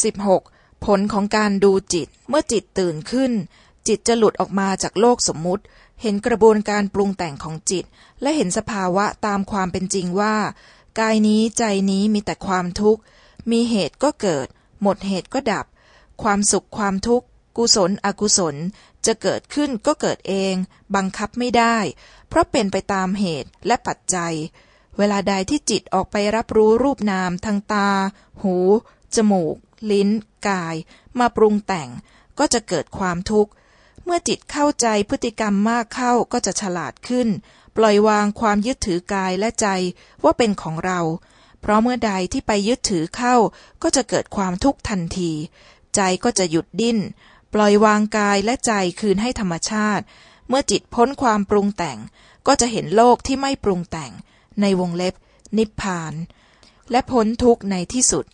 16. ผลของการดูจิตเมื่อจิตตื่นขึ้น จิตจะหลุดออกมาจากโลกสมมุติ เห็นกระบวนการปรุงแต่งของจิต และเห็นสภาวะตามความเป็นจริงว่า กายนี้ใจนี้มีแต่ความทุกข์ มีเหตุก็เกิด หมดเหตุก็ดับ ความสุขความทุกข์ กุศลอกุศลจะเกิดขึ้นก็เกิดเอง บังคับไม่ได้ เพราะเป็นไปตามเหตุและปัจจัย เวลาใดที่จิตออกไปรับรู้รูปนามทางตา หู จมูก ลิ้น กาย มาปรุงแต่ง ก็จะเกิดความทุกข์ เมื่อจิตเข้าใจพฤติกรรมมากเข้าก็จะฉลาดขึ้น ปล่อยวางความยึดถือกายและใจว่าเป็นของเรา เพราะเมื่อใดที่ไปยึดถือเข้า ก็จะเกิดความทุกข์ทันที ใจก็จะหยุดดิ้น ปล่อยวางกายและใจคืนให้ธรรมชาติ เมื่อจิตพ้นความปรุงแต่ง ก็จะเห็นโลกที่ไม่ปรุงแต่ง ในวงเล็บ นิพพานและพ้นทุกข์ในที่สุด